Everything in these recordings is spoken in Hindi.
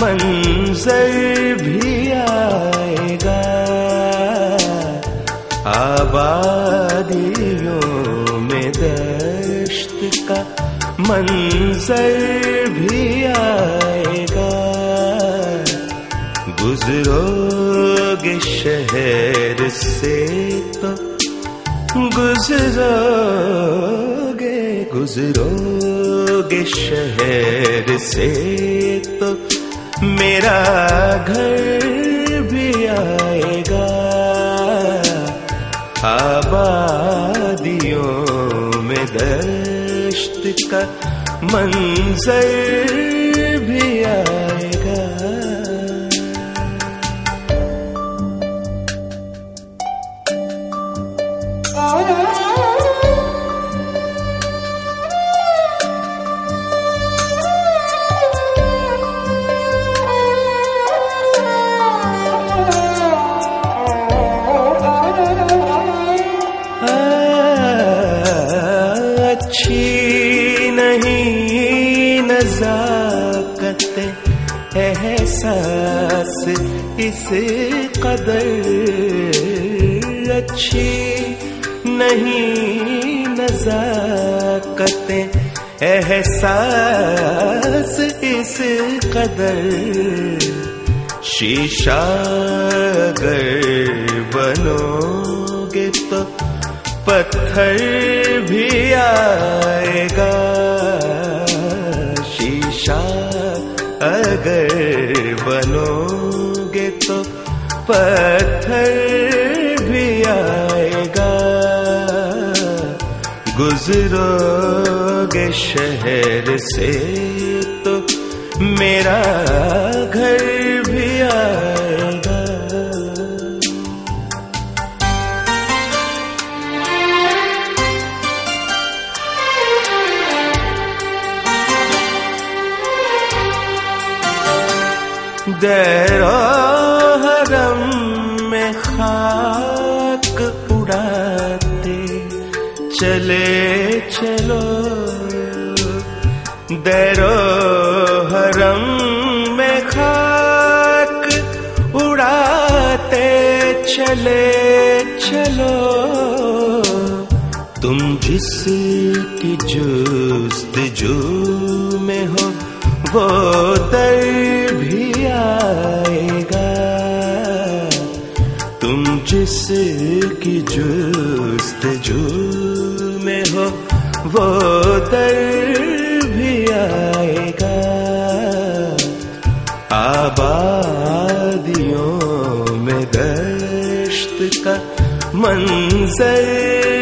मंजर भी आएगा। आबादियों में दश्त का मंजर भी आएगा। गुजरोगे शहर से तो गुजरोगे गुजरोगे शहर से मेरा घर भी आएगा। आबादियों में दश्त का मंजर भी आएगा। इस कदर अच्छी नहीं नजाकत। एहसास इस कदर शीशा बनोगे तो पत्थर भी आएगा। शीशा अगर बनोगे पत्थर भी आएगा। गुजरोगे शहर से तो मेरा घर भी आएगा। हरम में खाक उड़ाते चले, चलो। दैरो हरम में खाक उड़ाते। चले, चलो। तुम जिस जिसकी जुस्तजू में हो, वो जुस्तजू में हो वो दर भी आएगा। आबादियों में दश्त का मंजर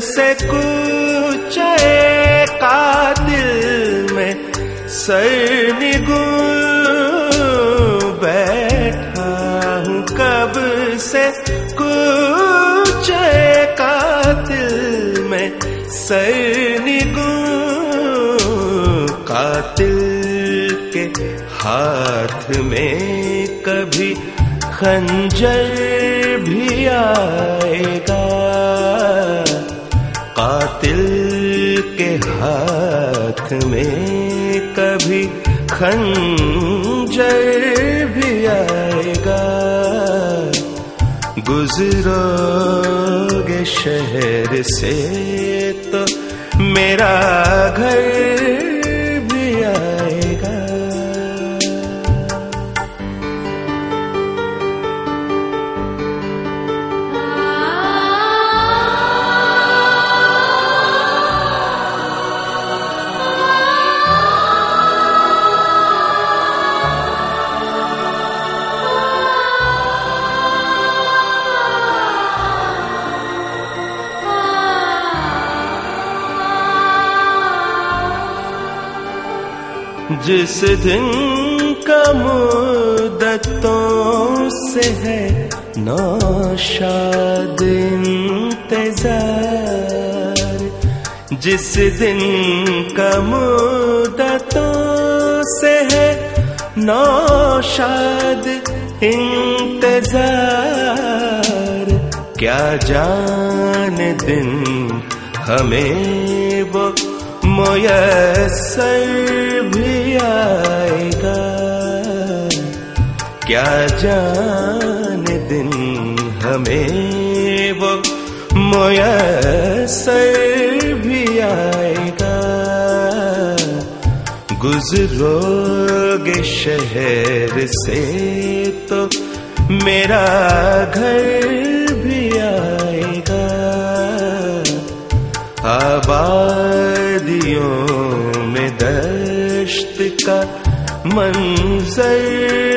से कुचे कातिल में सर निगू बैठा हूँ। कब से कुचे कातिल में सर निगू कातिल के हाथ में कभी खंजर भी आएगा। हाथ में कभी खंजर भी आएगा। गुजरोगे शहर से तो मेरा घर जिस दिन का मुद्दतों से है नौशाद इंतज़ार। जिस दिन का मुद्दतों से है नौशाद इंतज़ार। क्या जान दिन हमें वो मुयसर भी आएगा। क्या जान दिन हमें वो मुयसर भी आएगा। गुजरोगे शहर से तो मेरा घर में दश्त का मंजर भी आएगा